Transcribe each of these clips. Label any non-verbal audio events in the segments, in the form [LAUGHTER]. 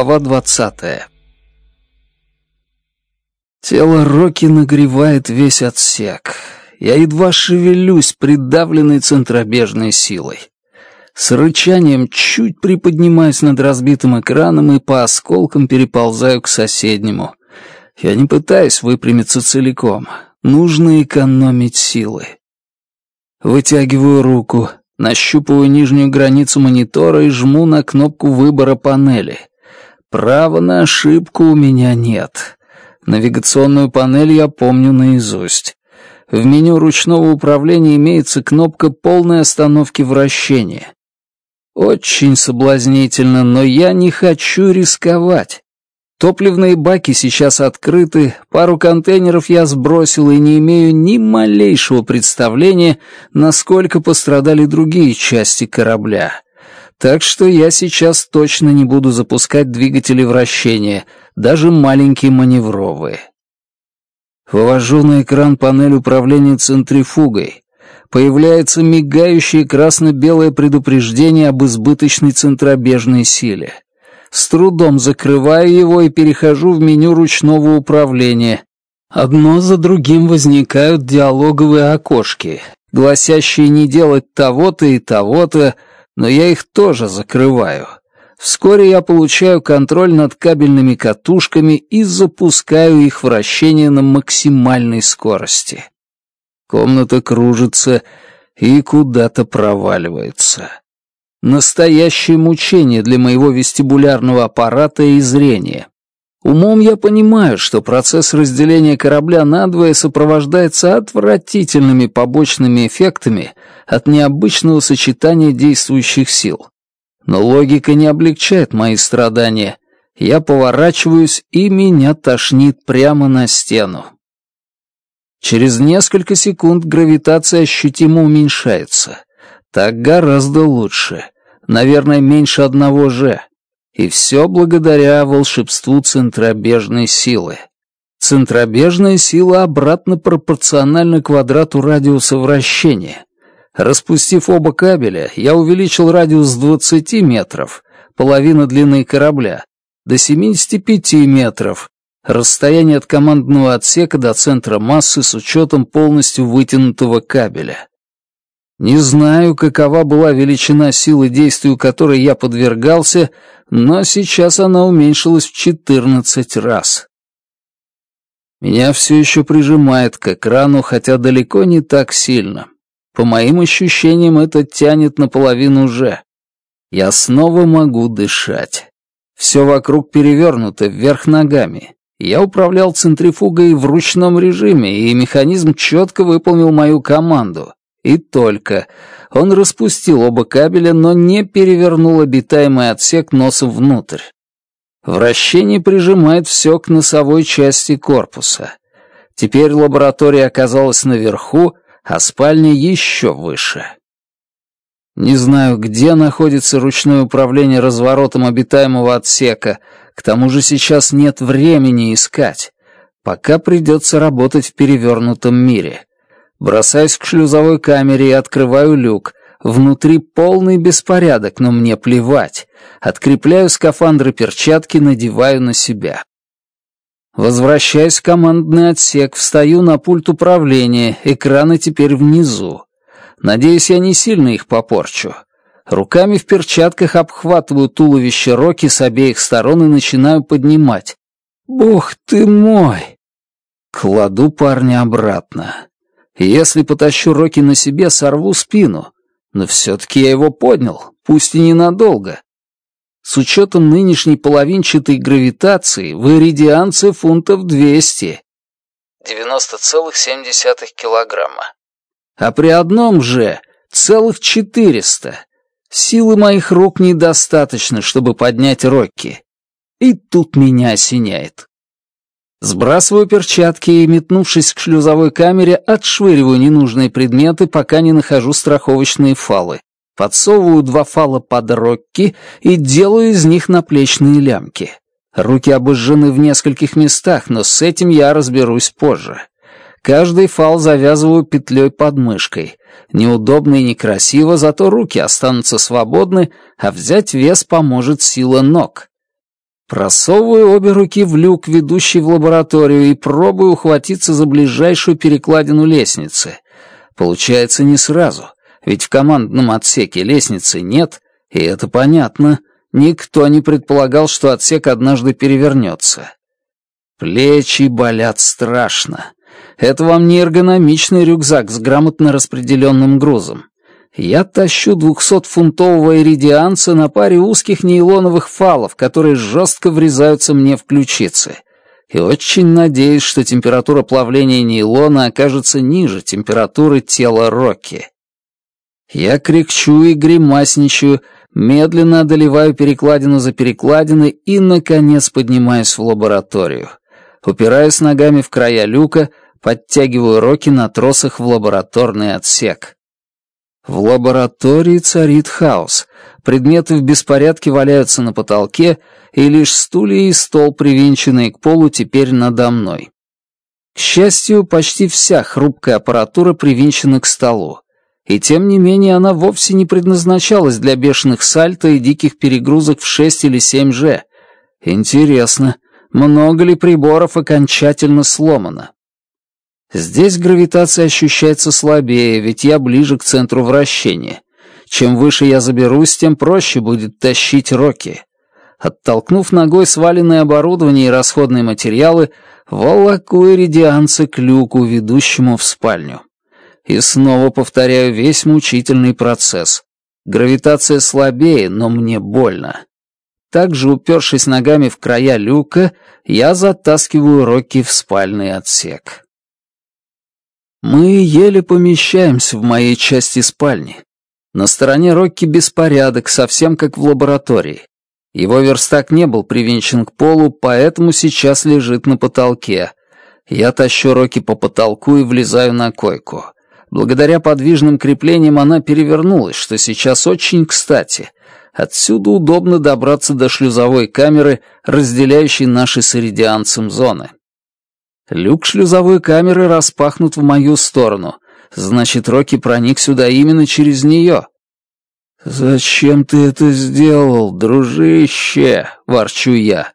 Глава двадцатая Тело Рокки нагревает весь отсек. Я едва шевелюсь, придавленной центробежной силой. С рычанием чуть приподнимаюсь над разбитым экраном и по осколкам переползаю к соседнему. Я не пытаюсь выпрямиться целиком. Нужно экономить силы. Вытягиваю руку, нащупываю нижнюю границу монитора и жму на кнопку выбора панели. Права на ошибку у меня нет. Навигационную панель я помню наизусть. В меню ручного управления имеется кнопка полной остановки вращения. Очень соблазнительно, но я не хочу рисковать. Топливные баки сейчас открыты, пару контейнеров я сбросил и не имею ни малейшего представления, насколько пострадали другие части корабля. Так что я сейчас точно не буду запускать двигатели вращения, даже маленькие маневровые. Вывожу на экран панель управления центрифугой. Появляется мигающее красно-белое предупреждение об избыточной центробежной силе. С трудом закрываю его и перехожу в меню ручного управления. Одно за другим возникают диалоговые окошки, гласящие не делать того-то и того-то, но я их тоже закрываю. Вскоре я получаю контроль над кабельными катушками и запускаю их вращение на максимальной скорости. Комната кружится и куда-то проваливается. Настоящее мучение для моего вестибулярного аппарата и зрения. Умом я понимаю, что процесс разделения корабля надвое сопровождается отвратительными побочными эффектами от необычного сочетания действующих сил. Но логика не облегчает мои страдания. Я поворачиваюсь, и меня тошнит прямо на стену. Через несколько секунд гравитация ощутимо уменьшается. Так гораздо лучше. Наверное, меньше одного же. И все благодаря волшебству центробежной силы. Центробежная сила обратно пропорциональна квадрату радиуса вращения. Распустив оба кабеля, я увеличил радиус с 20 метров, половина длины корабля, до 75 метров, расстояние от командного отсека до центра массы с учетом полностью вытянутого кабеля. Не знаю, какова была величина силы действия, которой я подвергался, но сейчас она уменьшилась в четырнадцать раз. Меня все еще прижимает к экрану, хотя далеко не так сильно. По моим ощущениям, это тянет наполовину уже. Я снова могу дышать. Все вокруг перевернуто вверх ногами. Я управлял центрифугой в ручном режиме, и механизм четко выполнил мою команду. И только. Он распустил оба кабеля, но не перевернул обитаемый отсек носом внутрь. Вращение прижимает все к носовой части корпуса. Теперь лаборатория оказалась наверху, а спальня еще выше. Не знаю, где находится ручное управление разворотом обитаемого отсека, к тому же сейчас нет времени искать. Пока придется работать в перевернутом мире. Бросаюсь к шлюзовой камере и открываю люк. Внутри полный беспорядок, но мне плевать. Открепляю скафандры перчатки, надеваю на себя. Возвращаюсь в командный отсек, встаю на пульт управления, экраны теперь внизу. Надеюсь, я не сильно их попорчу. Руками в перчатках обхватываю туловище Роки с обеих сторон и начинаю поднимать. «Бог ты мой!» Кладу парня обратно. Если потащу Рокки на себе, сорву спину. Но все-таки я его поднял, пусть и ненадолго. С учетом нынешней половинчатой гравитации, в иридианце фунтов 200. 90,7 килограмма. А при одном же целых 400. Силы моих рук недостаточно, чтобы поднять Рокки. И тут меня осеняет. Сбрасываю перчатки и, метнувшись к шлюзовой камере, отшвыриваю ненужные предметы, пока не нахожу страховочные фалы. Подсовываю два фала под рокки и делаю из них наплечные лямки. Руки обожжены в нескольких местах, но с этим я разберусь позже. Каждый фал завязываю петлей под мышкой. Неудобно и некрасиво, зато руки останутся свободны, а взять вес поможет сила ног. Просовываю обе руки в люк, ведущий в лабораторию, и пробую ухватиться за ближайшую перекладину лестницы. Получается не сразу, ведь в командном отсеке лестницы нет, и это понятно. Никто не предполагал, что отсек однажды перевернется. Плечи болят страшно. Это вам не эргономичный рюкзак с грамотно распределенным грузом я тащу двухсотфунтового иридианца на паре узких нейлоновых фалов, которые жестко врезаются мне в ключицы. И очень надеюсь, что температура плавления нейлона окажется ниже температуры тела Рокки. Я крикчу и гримасничаю, медленно одолеваю перекладину за перекладиной и, наконец, поднимаюсь в лабораторию. Упираюсь ногами в края люка, подтягиваю Рокки на тросах в лабораторный отсек. В лаборатории царит хаос. Предметы в беспорядке валяются на потолке, и лишь стулья и стол, привинченные к полу, теперь надо мной. К счастью, почти вся хрупкая аппаратура привинчена к столу. И тем не менее она вовсе не предназначалась для бешеных сальто и диких перегрузок в 6 или 7G. Интересно, много ли приборов окончательно сломано? Здесь гравитация ощущается слабее, ведь я ближе к центру вращения. Чем выше я заберусь, тем проще будет тащить рокки. Оттолкнув ногой сваленное оборудование и расходные материалы, волоку иридианцы к люку, ведущему в спальню. И снова повторяю весь мучительный процесс. Гравитация слабее, но мне больно. Также, упершись ногами в края люка, я затаскиваю Рокки в спальный отсек. Мы еле помещаемся в моей части спальни. На стороне Рокки беспорядок, совсем как в лаборатории. Его верстак не был привинчен к полу, поэтому сейчас лежит на потолке. Я тащу Рокки по потолку и влезаю на койку. Благодаря подвижным креплениям она перевернулась, что сейчас очень кстати. Отсюда удобно добраться до шлюзовой камеры, разделяющей наши с иридианцем зоны. Люк шлюзовой камеры распахнут в мою сторону. Значит, Рокки проник сюда именно через нее. «Зачем ты это сделал, дружище?» — ворчу я.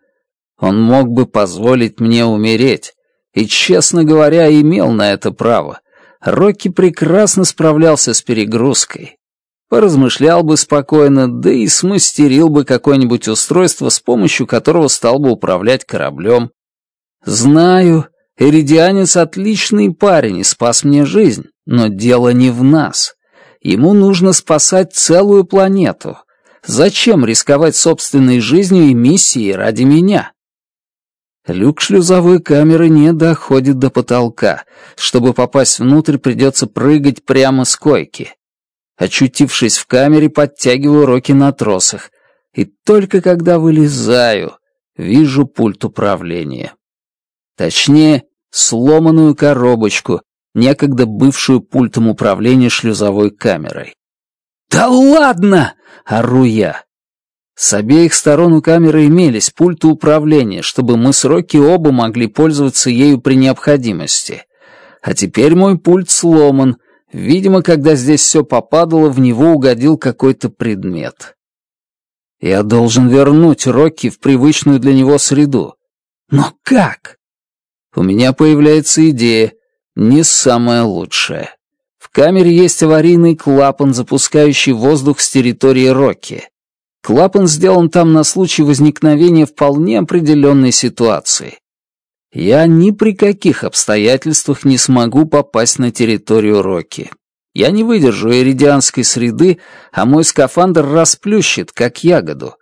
Он мог бы позволить мне умереть. И, честно говоря, имел на это право. Рокки прекрасно справлялся с перегрузкой. Поразмышлял бы спокойно, да и смастерил бы какое-нибудь устройство, с помощью которого стал бы управлять кораблем. Знаю, Эридианец — отличный парень и спас мне жизнь, но дело не в нас. Ему нужно спасать целую планету. Зачем рисковать собственной жизнью и миссией ради меня? Люк шлюзовой камеры не доходит до потолка. Чтобы попасть внутрь, придется прыгать прямо с койки. Очутившись в камере, подтягиваю руки на тросах. И только когда вылезаю, вижу пульт управления. Точнее, сломанную коробочку, некогда бывшую пультом управления шлюзовой камерой. «Да ладно!» — ору я. С обеих сторон у камеры имелись пульты управления, чтобы мы с Рокки оба могли пользоваться ею при необходимости. А теперь мой пульт сломан. Видимо, когда здесь все попадало, в него угодил какой-то предмет. Я должен вернуть Рокки в привычную для него среду. Но как? У меня появляется идея, не самая лучшая. В камере есть аварийный клапан, запускающий воздух с территории Рокки. Клапан сделан там на случай возникновения вполне определенной ситуации. Я ни при каких обстоятельствах не смогу попасть на территорию Рокки. Я не выдержу иридианской среды, а мой скафандр расплющит, как ягоду.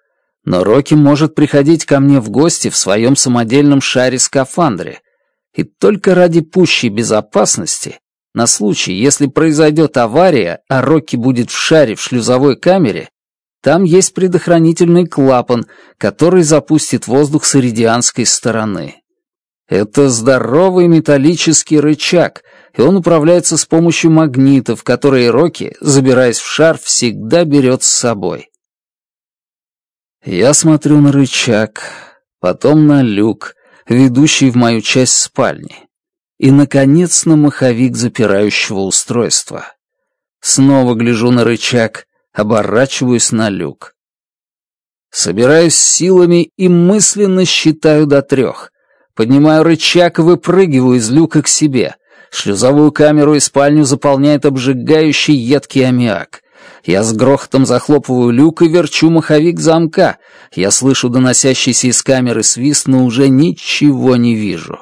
Но Рокки может приходить ко мне в гости в своем самодельном шаре-скафандре, и только ради пущей безопасности, на случай, если произойдет авария, а Рокки будет в шаре в шлюзовой камере, там есть предохранительный клапан, который запустит воздух с иридианской стороны. Это здоровый металлический рычаг, и он управляется с помощью магнитов, которые Рокки, забираясь в шар, всегда берет с собой. Я смотрю на рычаг, потом на люк, ведущий в мою часть спальни, и, наконец, на маховик запирающего устройства. Снова гляжу на рычаг, оборачиваюсь на люк. Собираюсь силами и мысленно считаю до трех. Поднимаю рычаг и выпрыгиваю из люка к себе. Шлюзовую камеру и спальню заполняет обжигающий едкий аммиак. Я с грохотом захлопываю люк и верчу маховик замка. Я слышу доносящийся из камеры свист, но уже ничего не вижу.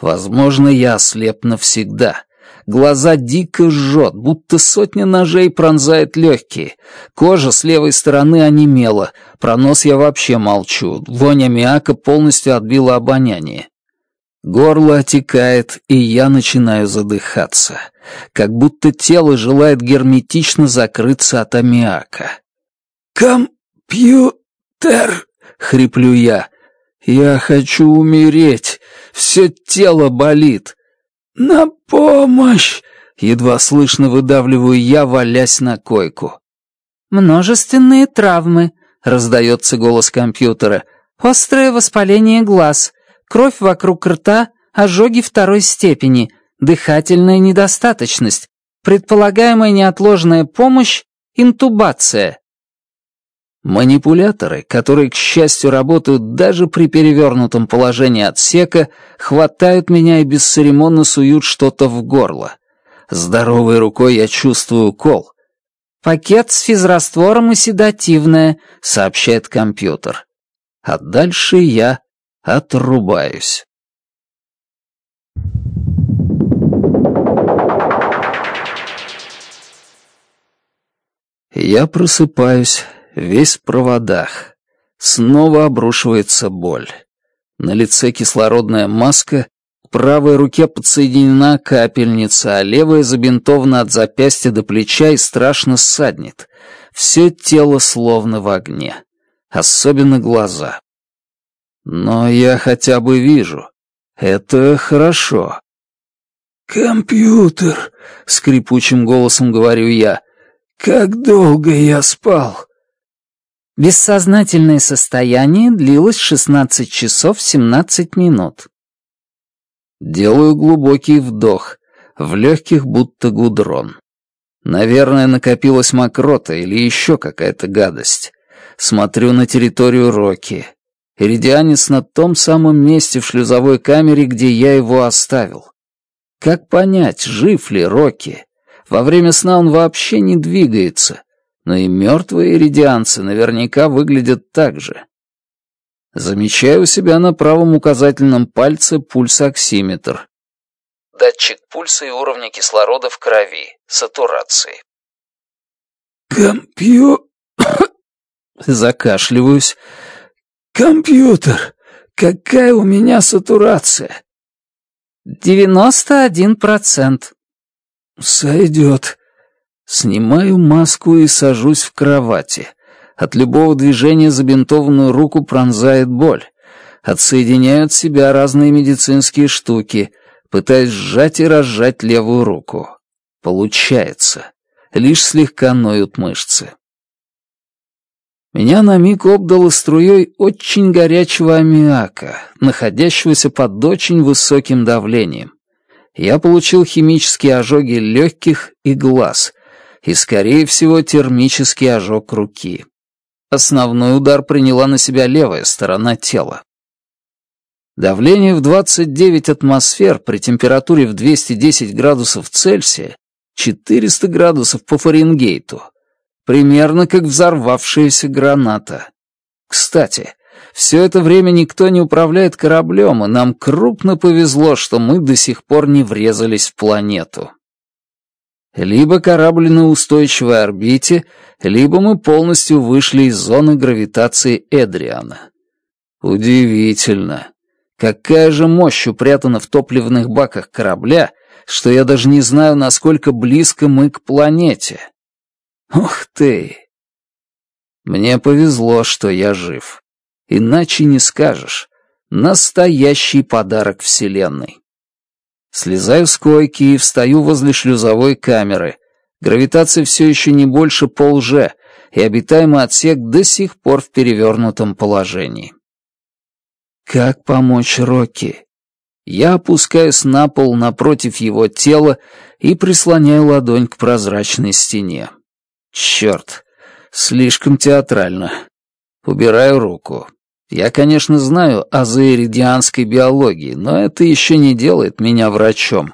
Возможно, я ослеп навсегда. Глаза дико жжет, будто сотня ножей пронзает легкие. Кожа с левой стороны онемела. Про нос я вообще молчу. Вонь аммиака полностью отбила обоняние. Горло отекает, и я начинаю задыхаться, как будто тело желает герметично закрыться от аммиака. «Компьютер!» — хриплю я. «Я хочу умереть! Все тело болит!» «На помощь!» — едва слышно выдавливаю я, валясь на койку. «Множественные травмы», — раздается голос компьютера. «Острое воспаление глаз, Кровь вокруг рта, ожоги второй степени, дыхательная недостаточность, предполагаемая неотложная помощь, интубация. Манипуляторы, которые, к счастью, работают даже при перевернутом положении отсека, хватают меня и бесцеремонно суют что-то в горло. Здоровой рукой я чувствую укол. «Пакет с физраствором и седативное», — сообщает компьютер. А дальше я отрубаюсь Я просыпаюсь, весь в проводах. Снова обрушивается боль. На лице кислородная маска, к правой руке подсоединена капельница, а левая забинтована от запястья до плеча и страшно ссаднет. Все тело словно в огне. Особенно глаза. Но я хотя бы вижу. Это хорошо». «Компьютер!» — скрипучим голосом говорю я. «Как долго я спал!» Бессознательное состояние длилось 16 часов 17 минут. Делаю глубокий вдох, в легких будто гудрон. Наверное, накопилась мокрота или еще какая-то гадость. Смотрю на территорию Роки. Передианец на том самом месте в шлюзовой камере, где я его оставил. Как понять, жив ли Рокки? Во время сна он вообще не двигается, но и мертвые эридианцы, наверняка выглядят так же. Замечаю у себя на правом указательном пальце пульсоксиметр. Датчик пульса и уровня кислорода в крови, сатурации. Компью... [COUGHS] Закашливаюсь, Компьютер! Какая у меня сатурация!» «Девяносто один процент». «Сойдет». Снимаю маску и сажусь в кровати. От любого движения забинтованную руку пронзает боль. Отсоединяют от себя разные медицинские штуки, пытаясь сжать и разжать левую руку. Получается. Лишь слегка ноют мышцы. Меня на миг обдало струей очень горячего аммиака, находящегося под очень высоким давлением. Я получил химические ожоги легких и глаз, и, скорее всего, термический ожог руки. Основной удар приняла на себя левая сторона тела. Давление в 29 атмосфер при температуре в 210 градусов Цельсия, 400 градусов по Фаренгейту — примерно как взорвавшаяся граната. Кстати, все это время никто не управляет кораблем, и нам крупно повезло, что мы до сих пор не врезались в планету. Либо корабль на устойчивой орбите, либо мы полностью вышли из зоны гравитации Эдриана. Удивительно. Какая же мощь упрятана в топливных баках корабля, что я даже не знаю, насколько близко мы к планете. Ох ты! Мне повезло, что я жив. Иначе не скажешь. Настоящий подарок Вселенной. Слезаю с койки и встаю возле шлюзовой камеры. Гравитация все еще не больше полже, и обитаемый отсек до сих пор в перевернутом положении. Как помочь Рокки? Я опускаюсь на пол напротив его тела и прислоняю ладонь к прозрачной стене. Черт, слишком театрально. Убираю руку. Я, конечно, знаю о заиридианской биологии, но это еще не делает меня врачом.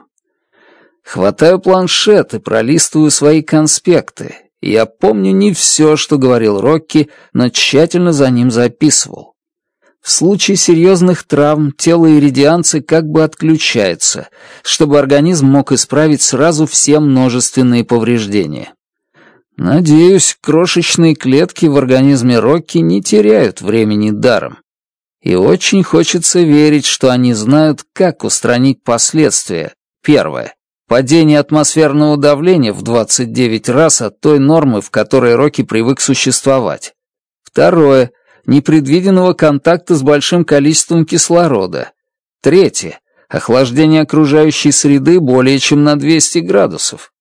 Хватаю планшет и пролистываю свои конспекты. Я помню не все, что говорил Рокки, но тщательно за ним записывал. В случае серьезных травм тело иридианцы как бы отключается, чтобы организм мог исправить сразу все множественные повреждения. Надеюсь, крошечные клетки в организме Рокки не теряют времени даром. И очень хочется верить, что они знают, как устранить последствия. Первое. Падение атмосферного давления в 29 раз от той нормы, в которой Рокки привык существовать. Второе. Непредвиденного контакта с большим количеством кислорода. Третье. Охлаждение окружающей среды более чем на 200 градусов.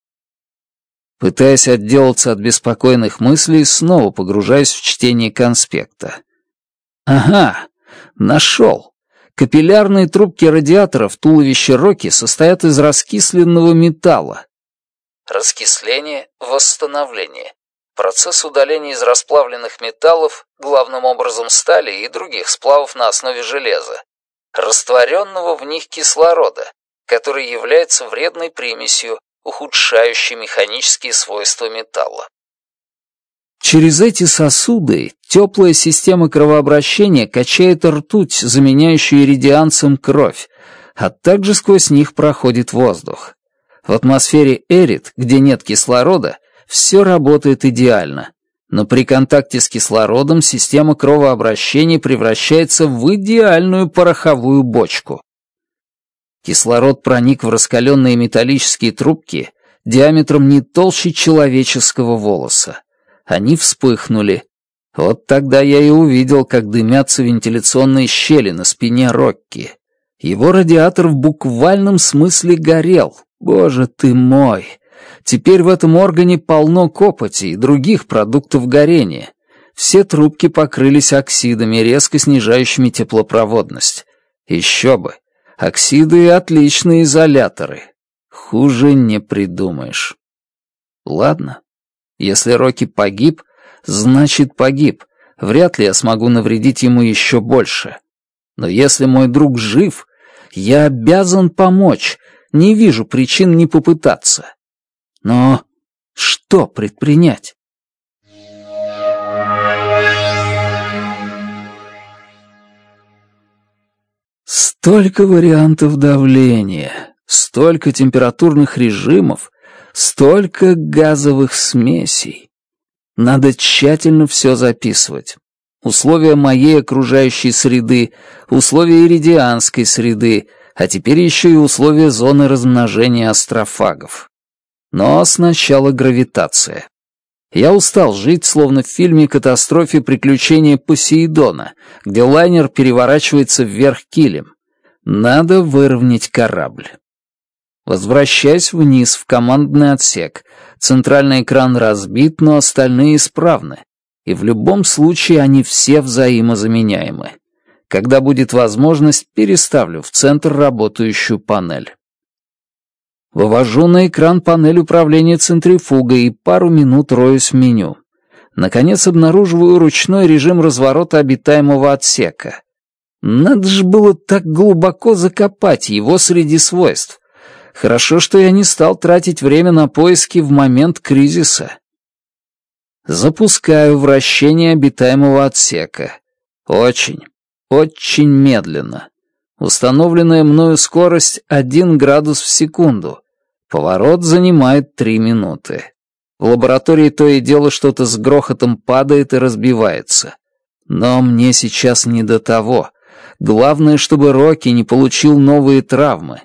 Пытаясь отделаться от беспокойных мыслей, снова погружаясь в чтение конспекта. Ага, нашел. Капиллярные трубки радиаторов туловища Рокки состоят из раскисленного металла. Раскисление, восстановление. Процесс удаления из расплавленных металлов, главным образом стали и других сплавов на основе железа, растворенного в них кислорода, который является вредной примесью, ухудшающий механические свойства металла. Через эти сосуды теплая система кровообращения качает ртуть, заменяющую иридианцем кровь, а также сквозь них проходит воздух. В атмосфере Эрит, где нет кислорода, все работает идеально, но при контакте с кислородом система кровообращения превращается в идеальную пороховую бочку. Кислород проник в раскаленные металлические трубки диаметром не толще человеческого волоса. Они вспыхнули. Вот тогда я и увидел, как дымятся вентиляционные щели на спине Рокки. Его радиатор в буквальном смысле горел. Боже ты мой! Теперь в этом органе полно копоти и других продуктов горения. Все трубки покрылись оксидами, резко снижающими теплопроводность. Еще бы! Оксиды — отличные изоляторы. Хуже не придумаешь. Ладно. Если Рокки погиб, значит погиб. Вряд ли я смогу навредить ему еще больше. Но если мой друг жив, я обязан помочь. Не вижу причин не попытаться. Но что предпринять? Столько вариантов давления, столько температурных режимов, столько газовых смесей. Надо тщательно все записывать. Условия моей окружающей среды, условия иридианской среды, а теперь еще и условия зоны размножения астрофагов. Но сначала гравитация. Я устал жить, словно в фильме «Катастрофе приключения Посейдона», где лайнер переворачивается вверх килем. Надо выровнять корабль. Возвращаясь вниз в командный отсек, центральный экран разбит, но остальные исправны, и в любом случае они все взаимозаменяемы. Когда будет возможность, переставлю в центр работающую панель. Вывожу на экран панель управления центрифугой и пару минут роюсь в меню. Наконец обнаруживаю ручной режим разворота обитаемого отсека. Надо же было так глубоко закопать его среди свойств. Хорошо, что я не стал тратить время на поиски в момент кризиса. Запускаю вращение обитаемого отсека. Очень, очень медленно. Установленная мною скорость 1 градус в секунду. Поворот занимает 3 минуты. В лаборатории то и дело что-то с грохотом падает и разбивается. Но мне сейчас не до того. Главное, чтобы Рокки не получил новые травмы.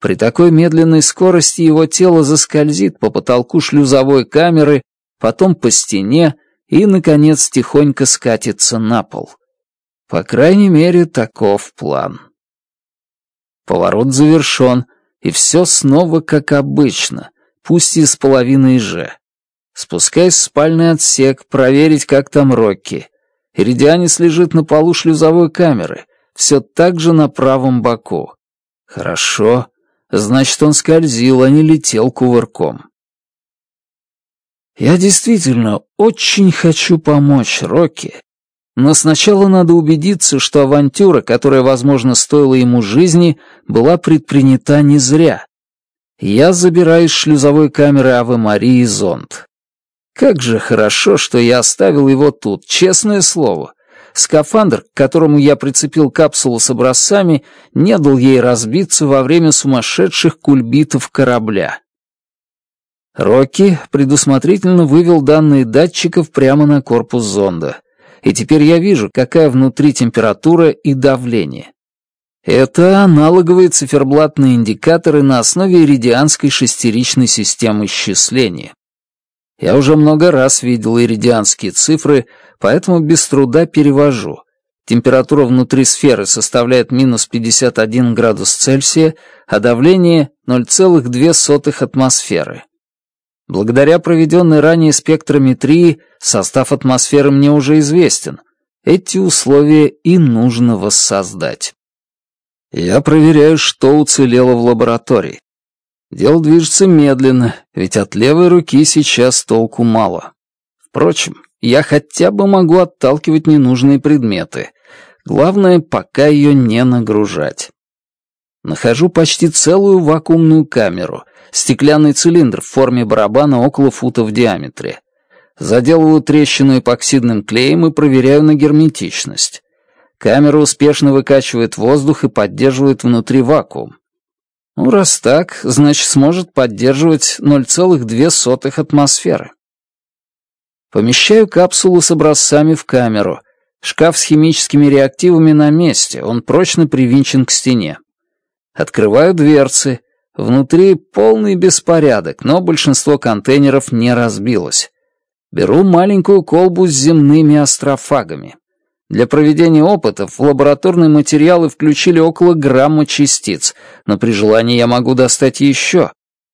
При такой медленной скорости его тело заскользит по потолку шлюзовой камеры, потом по стене и, наконец, тихонько скатится на пол. По крайней мере, таков план. Поворот завершен, и все снова как обычно, пусть и с половиной же. Спускаясь в спальный отсек, проверить, как там Рокки — Эридианец лежит на полу шлюзовой камеры, все так же на правом боку. Хорошо. Значит, он скользил, а не летел кувырком. Я действительно очень хочу помочь Рокки, но сначала надо убедиться, что авантюра, которая, возможно, стоила ему жизни, была предпринята не зря. Я забираю из шлюзовой камеры Авы Марии зонт. Как же хорошо, что я оставил его тут, честное слово. Скафандр, к которому я прицепил капсулу с образцами, не дал ей разбиться во время сумасшедших кульбитов корабля. Рокки предусмотрительно вывел данные датчиков прямо на корпус зонда. И теперь я вижу, какая внутри температура и давление. Это аналоговые циферблатные индикаторы на основе иридианской шестеричной системы счисления. Я уже много раз видел иридианские цифры, поэтому без труда перевожу. Температура внутри сферы составляет минус 51 градус Цельсия, а давление — 0,2 атмосферы. Благодаря проведенной ранее спектрометрии состав атмосферы мне уже известен. Эти условия и нужно воссоздать. Я проверяю, что уцелело в лаборатории. Дело движется медленно, ведь от левой руки сейчас толку мало. Впрочем, я хотя бы могу отталкивать ненужные предметы. Главное, пока ее не нагружать. Нахожу почти целую вакуумную камеру, стеклянный цилиндр в форме барабана около фута в диаметре. Заделываю трещину эпоксидным клеем и проверяю на герметичность. Камера успешно выкачивает воздух и поддерживает внутри вакуум. Ну, раз так, значит, сможет поддерживать 0,2 атмосферы. Помещаю капсулу с образцами в камеру. Шкаф с химическими реактивами на месте, он прочно привинчен к стене. Открываю дверцы. Внутри полный беспорядок, но большинство контейнеров не разбилось. Беру маленькую колбу с земными астрофагами. Для проведения опытов в лабораторные материалы включили около грамма частиц, но при желании я могу достать еще.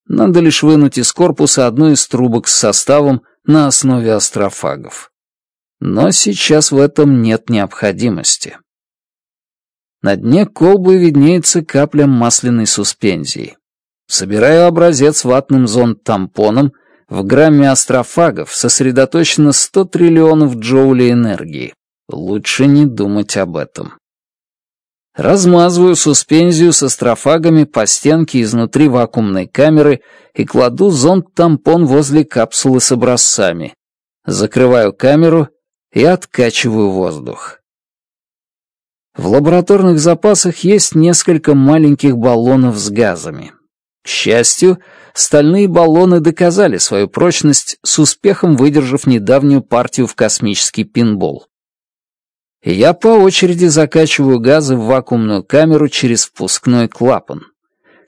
Надо лишь вынуть из корпуса одну из трубок с составом на основе астрофагов. Но сейчас в этом нет необходимости. На дне колбы виднеется капля масляной суспензии. Собираю образец ватным зонд-тампоном, в грамме астрофагов сосредоточено 100 триллионов джоулей энергии. Лучше не думать об этом. Размазываю суспензию со строфагами по стенке изнутри вакуумной камеры и кладу зонт-тампон возле капсулы с образцами. Закрываю камеру и откачиваю воздух. В лабораторных запасах есть несколько маленьких баллонов с газами. К счастью, стальные баллоны доказали свою прочность, с успехом выдержав недавнюю партию в космический пинбол я по очереди закачиваю газы в вакуумную камеру через впускной клапан.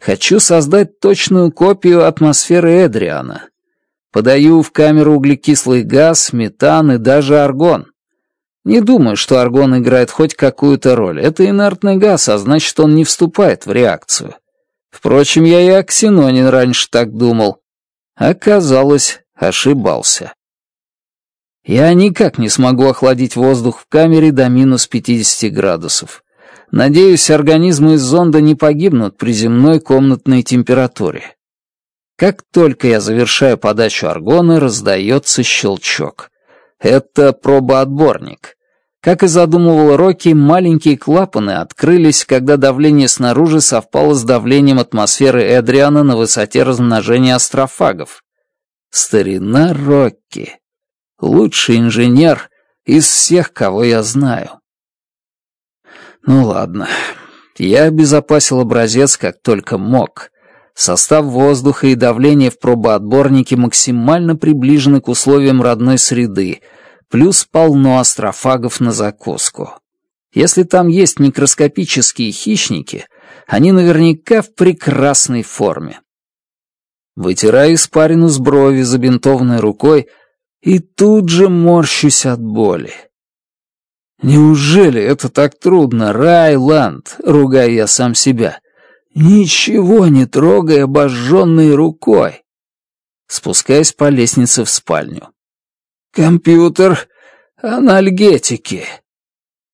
Хочу создать точную копию атмосферы Эдриана. Подаю в камеру углекислый газ, метан и даже аргон. Не думаю, что аргон играет хоть какую-то роль. Это инертный газ, а значит, он не вступает в реакцию. Впрочем, я и о ксенонин раньше так думал. Оказалось, ошибался. Я никак не смогу охладить воздух в камере до минус 50 градусов. Надеюсь, организмы из зонда не погибнут при земной комнатной температуре. Как только я завершаю подачу аргона, раздается щелчок. Это пробоотборник. Как и задумывал Рокки, маленькие клапаны открылись, когда давление снаружи совпало с давлением атмосферы Эдриана на высоте размножения астрофагов. Старина Рокки лучший инженер из всех, кого я знаю. Ну ладно, я обезопасил образец как только мог. Состав воздуха и давление в пробоотборнике максимально приближены к условиям родной среды, плюс полно астрофагов на закуску. Если там есть микроскопические хищники, они наверняка в прекрасной форме. Вытирая испарину с брови забинтованной рукой, и тут же морщусь от боли. «Неужели это так трудно, Райланд?» — ругаю я сам себя. «Ничего не трогая обожженной рукой». Спускаясь по лестнице в спальню. «Компьютер, анальгетики».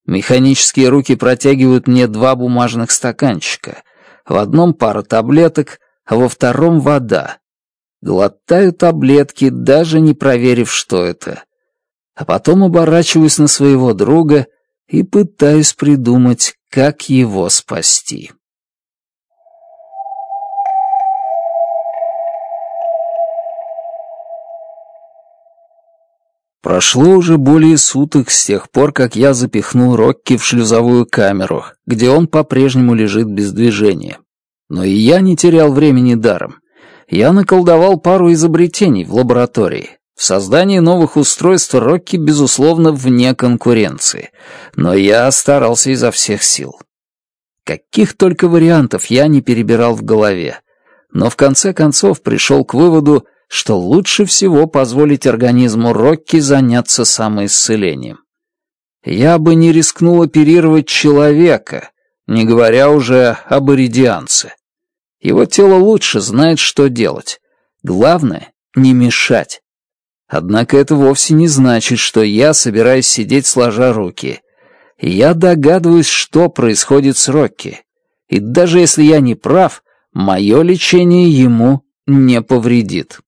Механические руки протягивают мне два бумажных стаканчика. В одном пара таблеток, а во втором вода глотаю таблетки, даже не проверив, что это. А потом оборачиваюсь на своего друга и пытаюсь придумать, как его спасти. Прошло уже более суток с тех пор, как я запихнул Рокки в шлюзовую камеру, где он по-прежнему лежит без движения. Но и я не терял времени даром я наколдовал пару изобретений в лаборатории. В создании новых устройств Рокки, безусловно, вне конкуренции, но я старался изо всех сил. Каких только вариантов я не перебирал в голове, но в конце концов пришел к выводу, что лучше всего позволить организму Рокки заняться самоисцелением. Я бы не рискнул оперировать человека, не говоря уже об иридианце. Его тело лучше знает, что делать. Главное — не мешать. Однако это вовсе не значит, что я собираюсь сидеть сложа руки. Я догадываюсь, что происходит с Рокки. И даже если я не прав, мое лечение ему не повредит.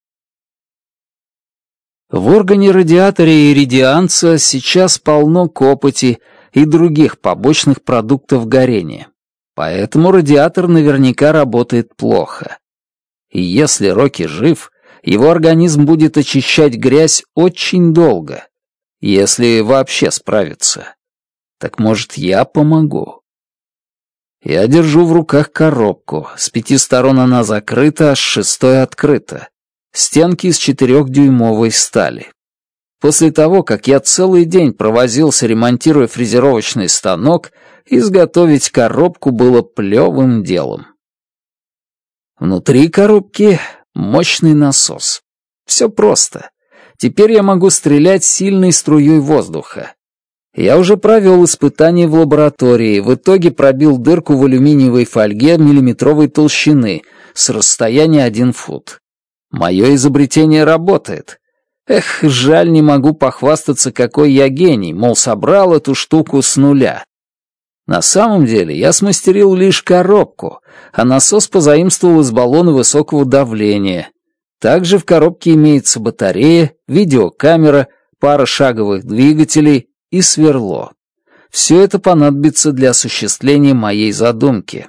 В органе радиатора и иридианца сейчас полно копоти и других побочных продуктов горения. Поэтому радиатор наверняка работает плохо. И если Рокки жив, его организм будет очищать грязь очень долго, если вообще справится. Так может, я помогу? Я держу в руках коробку. С пяти сторон она закрыта, а с шестой открыта. Стенки из четырехдюймовой стали. После того, как я целый день провозился, ремонтируя фрезеровочный станок, изготовить коробку было плевым делом. Внутри коробки мощный насос. Все просто. Теперь я могу стрелять сильной струей воздуха. Я уже провел испытания в лаборатории, в итоге пробил дырку в алюминиевой фольге миллиметровой толщины с расстояния 1 фут. Мое изобретение работает. Эх, жаль, не могу похвастаться, какой я гений, мол, собрал эту штуку с нуля. На самом деле я смастерил лишь коробку, а насос позаимствовал из баллона высокого давления. Также в коробке имеется батарея, видеокамера, пара шаговых двигателей и сверло. Все это понадобится для осуществления моей задумки.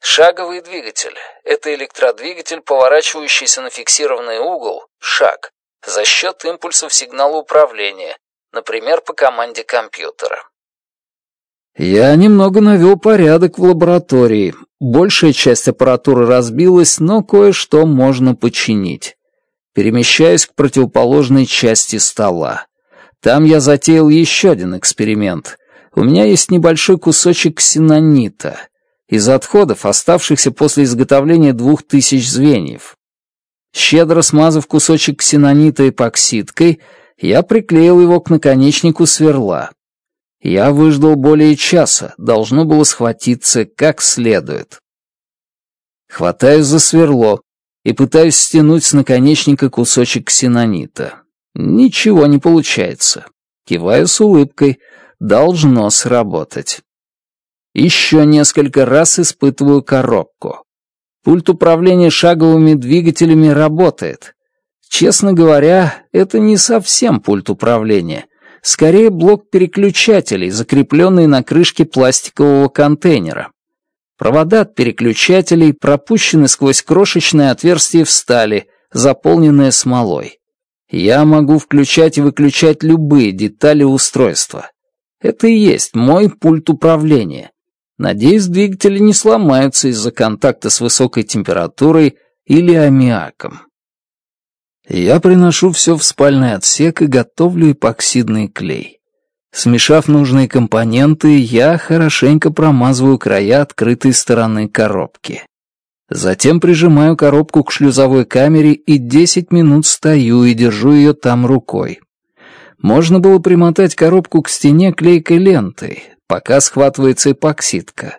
Шаговый двигатель — это электродвигатель, поворачивающийся на фиксированный угол, шаг, за счет импульсов сигнала управления, например, по команде компьютера. Я немного навел порядок в лаборатории. Большая часть аппаратуры разбилась, но кое-что можно починить. Перемещаюсь к противоположной части стола. Там я затеял еще один эксперимент. У меня есть небольшой кусочек ксенонита. Из отходов, оставшихся после изготовления двух тысяч звеньев, Щедро смазав кусочек ксенонита эпоксидкой, я приклеил его к наконечнику сверла. Я выждал более часа, должно было схватиться как следует. Хватаюсь за сверло и пытаюсь стянуть с наконечника кусочек ксенонита. Ничего не получается. Киваю с улыбкой. Должно сработать. Еще несколько раз испытываю коробку. Пульт управления шаговыми двигателями работает. Честно говоря, это не совсем пульт управления. Скорее, блок переключателей, закрепленный на крышке пластикового контейнера. Провода от переключателей пропущены сквозь крошечное отверстие в стали, заполненное смолой. Я могу включать и выключать любые детали устройства. Это и есть мой пульт управления. Надеюсь, двигатели не сломаются из-за контакта с высокой температурой или аммиаком. Я приношу все в спальный отсек и готовлю эпоксидный клей. Смешав нужные компоненты, я хорошенько промазываю края открытой стороны коробки. Затем прижимаю коробку к шлюзовой камере и 10 минут стою и держу ее там рукой, можно было примотать коробку к стене клейкой лентой, пока схватывается эпоксидка.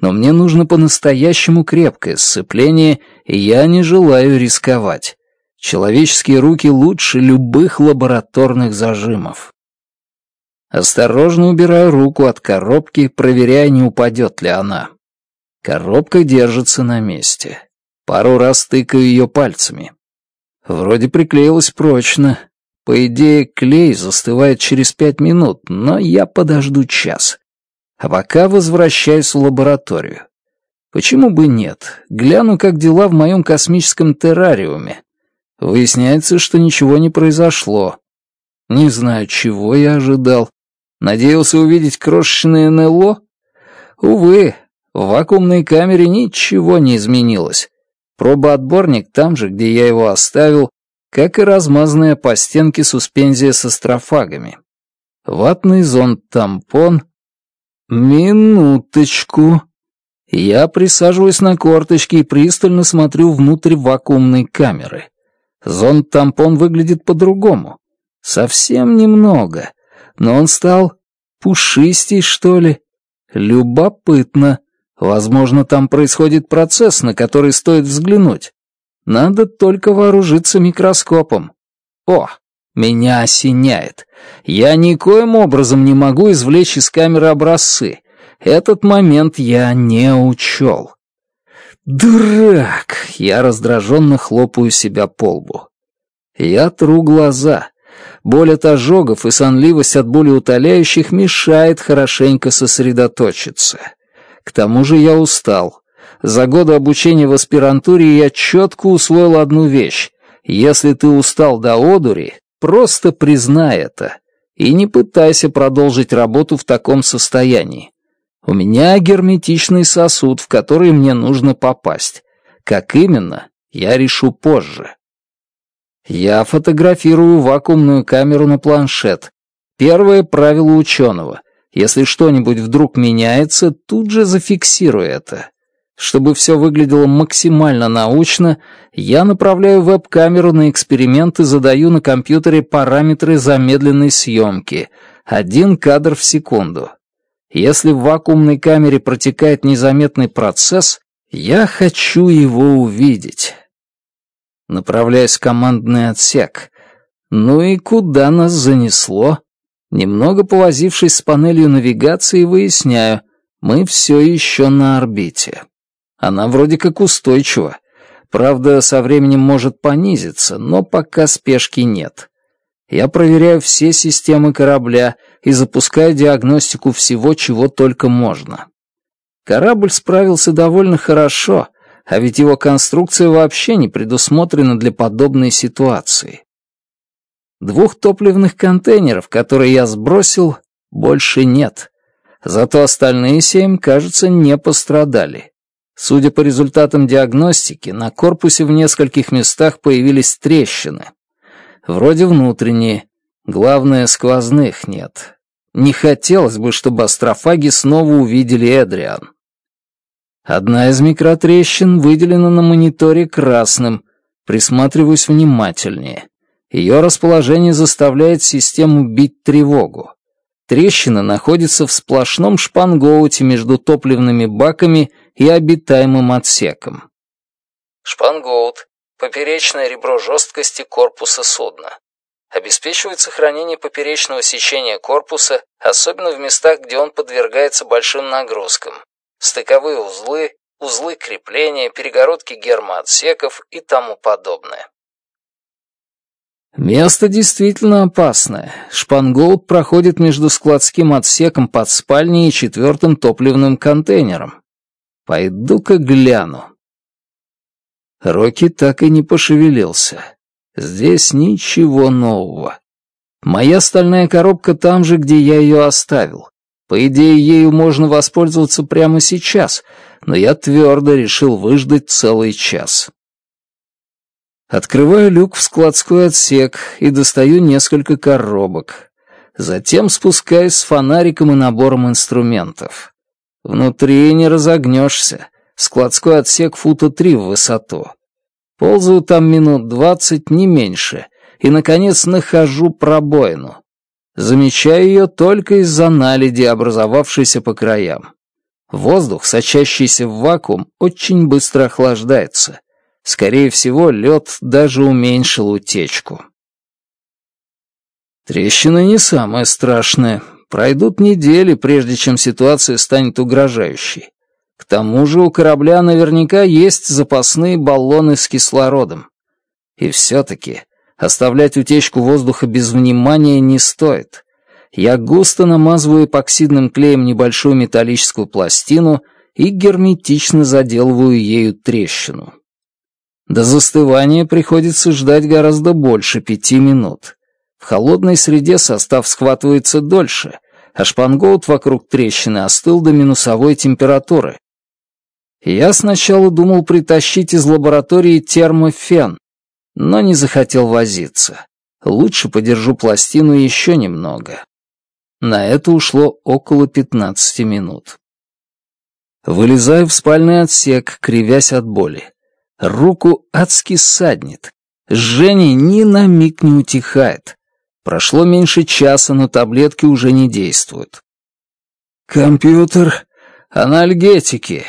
Но мне нужно по-настоящему крепкое сцепление, и я не желаю рисковать. Человеческие руки лучше любых лабораторных зажимов. Осторожно убираю руку от коробки, проверяя, не упадет ли она. Коробка держится на месте. Пару раз тыкаю ее пальцами. Вроде приклеилась прочно, по идее, клей застывает через пять минут, но я подожду час. А пока возвращаюсь в лабораторию. Почему бы нет? Гляну, как дела в моем космическом террариуме. Выясняется, что ничего не произошло. Не знаю, чего я ожидал. Надеялся увидеть крошечное НЛО? Увы, в вакуумной камере ничего не изменилось. Пробоотборник там же, где я его оставил, как и размазанная по стенке суспензия со строфагами. Ватный зонт-тампон. Минуточку. Я присаживаюсь на корточки и пристально смотрю внутрь вакуумной камеры. Зонт-тампон выглядит по-другому. Совсем немного. Но он стал пушистей, что ли. Любопытно. Возможно, там происходит процесс, на который стоит взглянуть. Надо только вооружиться микроскопом. О, меня осеняет. Я никоим образом не могу извлечь из камеры образцы. Этот момент я не учел. Дурак! Я раздраженно хлопаю себя по лбу. Я тру глаза. Боль от ожогов и сонливость от боли утоляющих мешает хорошенько сосредоточиться. К тому же я устал за годы обучения в аспирантуре я четко усвоил одну вещь. Если ты устал до одури, просто признай это и не пытайся продолжить работу в таком состоянии. У меня герметичный сосуд, в который мне нужно попасть. Как именно, я решу позже. Я фотографирую вакуумную камеру на планшет. Первое правило ученого. Если что-нибудь вдруг меняется, тут же зафиксируй это. Чтобы все выглядело максимально научно, я направляю веб-камеру на эксперимент и задаю на компьютере параметры замедленной съемки — один кадр в секунду. Если в вакуумной камере протекает незаметный процесс, я хочу его увидеть. Направляюсь в командный отсек. Ну и куда нас занесло? Немного повозившись с панелью навигации, выясняю, мы все еще на орбите. Она вроде как устойчива. Правда, со временем может понизиться, но пока спешки нет. Я проверяю все системы корабля и запускаю диагностику всего, чего только можно. Корабль справился довольно хорошо, а ведь его конструкция вообще не предусмотрена для подобной ситуации. Двух топливных контейнеров, которые я сбросил, больше нет. Зато остальные семь, кажется, не пострадали. Судя по результатам диагностики, на корпусе в нескольких местах появились трещины. Вроде внутренние, главное, сквозных нет. Не хотелось бы, чтобы астрофаги снова увидели Эдриан. Одна из микротрещин выделена на мониторе красным. Присматриваюсь внимательнее. Ее расположение заставляет систему бить тревогу. Трещина находится в сплошном шпангоуте между топливными баками и обитаемым отсеком. Шпангоут — поперечное ребро жесткости корпуса судна. Обеспечивает сохранение поперечного сечения корпуса, особенно в местах, где он подвергается большим нагрузкам. Стыковые узлы, узлы крепления, перегородки гермоотсеков и тому подобное. Место действительно опасное. Шпангоут проходит между складским отсеком под спальней и четвертым топливным контейнером. Пойду-ка гляну». Рокки так и не пошевелился. Здесь ничего нового. Моя стальная коробка там же, где я ее оставил. По идее, ею можно воспользоваться прямо сейчас, но я твердо решил выждать целый час. Открываю люк в складской отсек и достаю несколько коробок. Затем спускаюсь с фонариком и набором инструментов. Внутри не разогнешься. Складской отсек фута три в высоту. Ползаю там минут двадцать, не меньше, и, наконец, нахожу пробоину. Замечаю ее только из-за наледи, образовавшейся по краям. Воздух, сочащийся в вакуум, очень быстро охлаждается. Скорее всего, лед даже уменьшил утечку. Трещина не самая страшная. Пройдут недели, прежде чем ситуация станет угрожающей. К тому же у корабля наверняка есть запасные баллоны с кислородом. И все-таки оставлять утечку воздуха без внимания не стоит. Я густо намазываю эпоксидным клеем небольшую металлическую пластину и герметично заделываю ею трещину. До застывания приходится ждать гораздо больше пяти минут. В холодной среде состав схватывается дольше, а шпангоут вокруг трещины а остыл до минусовой температуры. Я сначала думал притащить из лаборатории термофен, но не захотел возиться. Лучше подержу пластину еще немного. На это ушло около 15 минут. Вылезаю в спальный отсек, кривясь от боли. Руку адски ссаднет. Женя ни на миг не утихает. Прошло меньше часа, но таблетки уже не действуют. Компьютер анальгетики.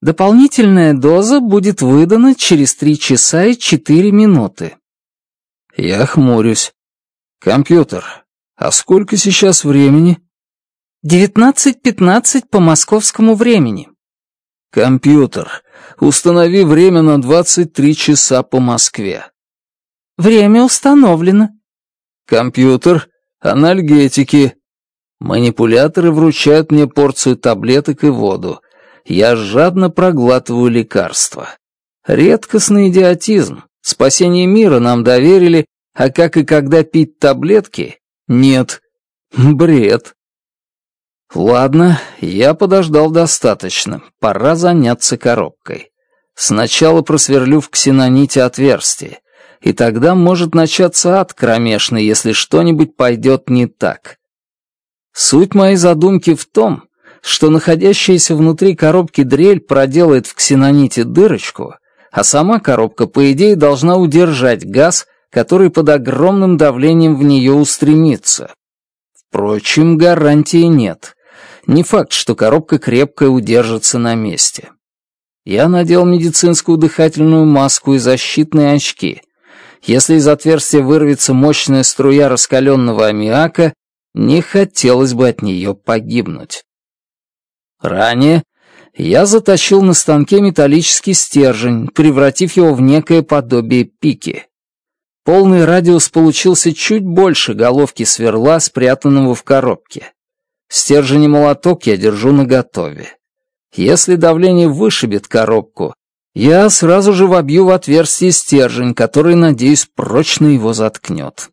Дополнительная доза будет выдана через три часа и четыре минуты. Я хмурюсь. Компьютер, а сколько сейчас времени? 19.15 по московскому времени. Компьютер, установи время на 23 часа по Москве. Время установлено. Компьютер, анальгетики. Манипуляторы вручают мне порцию таблеток и воду. Я жадно проглатываю лекарства. Редкостный идиотизм. Спасение мира нам доверили, а как и когда пить таблетки? Нет. Бред. Ладно, я подождал достаточно. Пора заняться коробкой. Сначала просверлю в ксеноните отверстие и тогда может начаться ад кромешный, если что-нибудь пойдет не так. Суть моей задумки в том, что находящаяся внутри коробки дрель проделает в ксеноните дырочку, а сама коробка, по идее, должна удержать газ, который под огромным давлением в нее устремится. Впрочем, гарантии нет. Не факт, что коробка крепко удержится на месте. Я надел медицинскую дыхательную маску и защитные очки — если из отверстия вырвется мощная струя раскаленного аммиака, не хотелось бы от нее погибнуть. Ранее я затащил на станке металлический стержень, превратив его в некое подобие пики. Полный радиус получился чуть больше головки сверла, спрятанного в коробке. Стержень и молоток я держу наготове. Если давление вышибет коробку, я сразу же вобью в отверстие стержень, который, надеюсь, прочно его заткнет.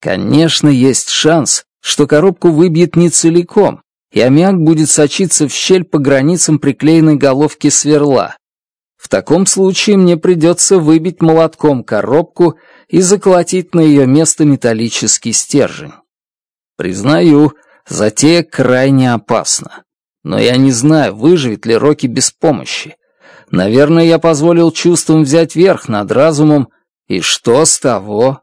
Конечно, есть шанс, что коробку выбьет не целиком, и аммиак будет сочиться в щель по границам приклеенной головки сверла. В таком случае мне придется выбить молотком коробку и заколотить на ее место металлический стержень. Признаю, затея крайне опасна. Но я не знаю, выживет ли Рокки без помощи. Наверное, я позволил чувствам взять верх над разумом, и что с того?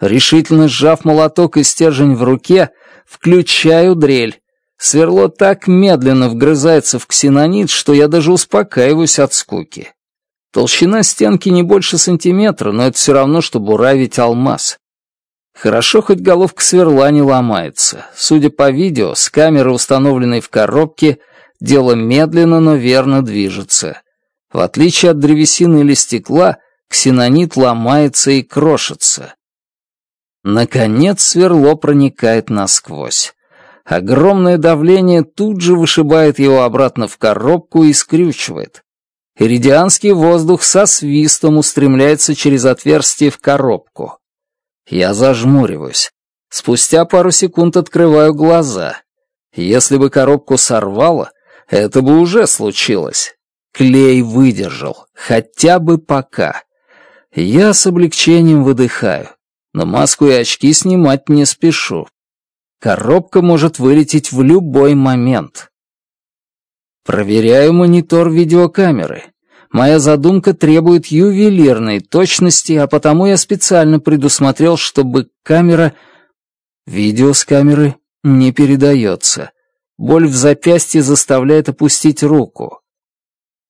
Решительно сжав молоток и стержень в руке, включаю дрель. Сверло так медленно вгрызается в ксенонит, что я даже успокаиваюсь от скуки. Толщина стенки не больше сантиметра, но это все равно, что буравить алмаз. Хорошо, хоть головка сверла не ломается. Судя по видео, с камеры, установленной в коробке, — дело медленно, но верно движется. В отличие от древесины или стекла, ксенонит ломается и крошится. Наконец сверло проникает насквозь. Огромное давление тут же вышибает его обратно в коробку и скрючивает. Иридианский воздух со свистом устремляется через отверстие в коробку. Я зажмуриваюсь. Спустя пару секунд открываю глаза. Если бы коробку сорвало, это бы уже случилось. Клей выдержал, хотя бы пока. Я с облегчением выдыхаю, но маску и очки снимать не спешу. Коробка может вылететь в любой момент. Проверяю монитор видеокамеры. Моя задумка требует ювелирной точности, а потому я специально предусмотрел, чтобы камера... Видео с камеры не передается. Боль в запястье заставляет опустить руку.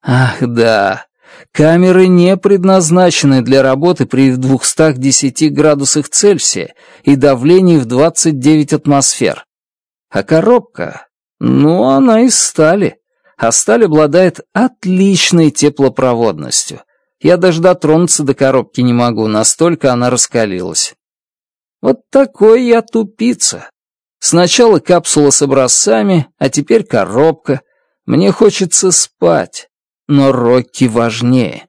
Ах, да. Камеры не предназначены для работы при 210 градусах Цельсия и давлении в 29 атмосфер. А коробка? Ну, она из стали. А сталь обладает отличной теплопроводностью. Я даже дотронуться до коробки не могу, настолько она раскалилась. Вот такой я тупица. Сначала капсула с образцами, а теперь коробка. Мне хочется спать, но Рокки важнее.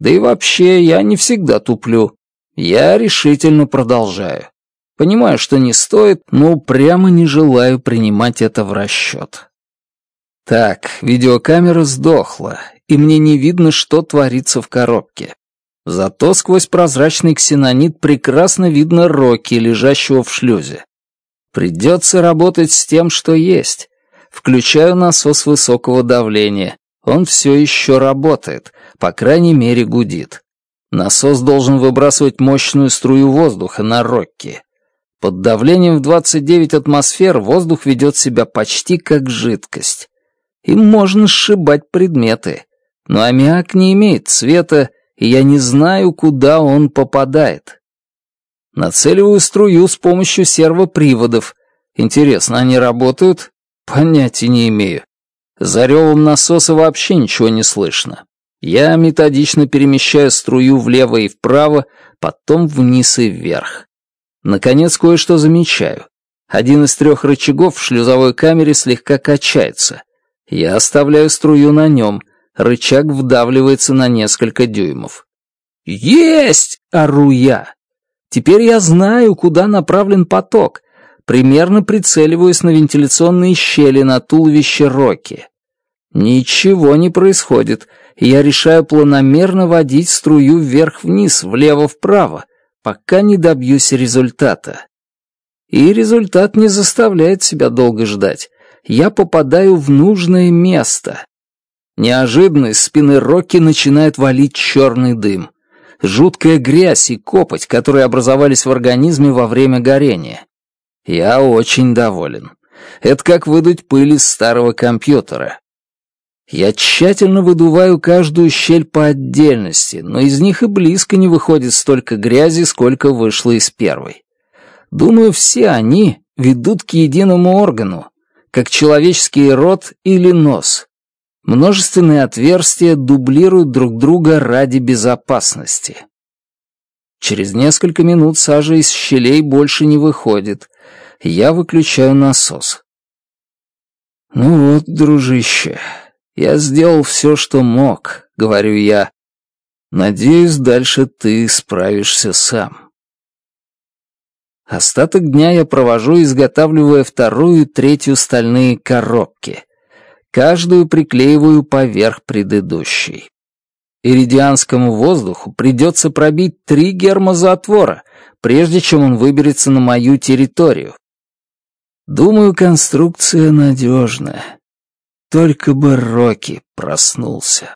Да и вообще, я не всегда туплю. Я решительно продолжаю. Понимаю, что не стоит, но прямо не желаю принимать это в расчет. Так, видеокамера сдохла, и мне не видно, что творится в коробке. Зато сквозь прозрачный ксенонит прекрасно видно Рокки, лежащего в шлюзе. Придется работать с тем, что есть. Включаю насос высокого давления. Он все еще работает, по крайней мере гудит. Насос должен выбрасывать мощную струю воздуха на Рокки. Под давлением в 29 атмосфер воздух ведет себя почти как жидкость. Им можно сшибать предметы. Но аммиак не имеет цвета, и я не знаю, куда он попадает. Нацеливаю струю с помощью сервоприводов. Интересно, они работают? Понятия не имею. За ревом насоса вообще ничего не слышно. Я методично перемещаю струю влево и вправо, потом вниз и вверх. Наконец, кое-что замечаю. Один из трех рычагов в шлюзовой камере слегка качается. Я оставляю струю на нем. Рычаг вдавливается на несколько дюймов. «Есть!» — ору я. Теперь я знаю, куда направлен поток. Примерно прицеливаясь на вентиляционные щели на туловище Рокки. Ничего не происходит. Я решаю планомерно водить струю вверх-вниз, влево-вправо, пока не добьюсь результата. И результат не заставляет себя долго ждать. Я попадаю в нужное место. Неожиданно из спины Рокки начинает валить черный дым жуткая грязь и копоть, которые образовались в организме во время горения. Я очень доволен. Это как выдуть пыль из старого компьютера. Я тщательно выдуваю каждую щель по отдельности, но из них и близко не выходит столько грязи, сколько вышло из первой. Думаю, все они ведут к единому органу, как человеческий рот или нос. Множественные отверстия дублируют друг друга ради безопасности. Через несколько минут сажа из щелей больше не выходит. Я выключаю насос. «Ну вот, дружище, я сделал все, что мог», — говорю я. «Надеюсь, дальше ты справишься сам». Остаток дня я провожу, изготавливая вторую и третью стальные коробки — Каждую приклеиваю поверх предыдущей. Иридианскому воздуху придется пробить три гермозатвора, прежде чем он выберется на мою территорию. Думаю, конструкция надежная. Только бы Рокки проснулся.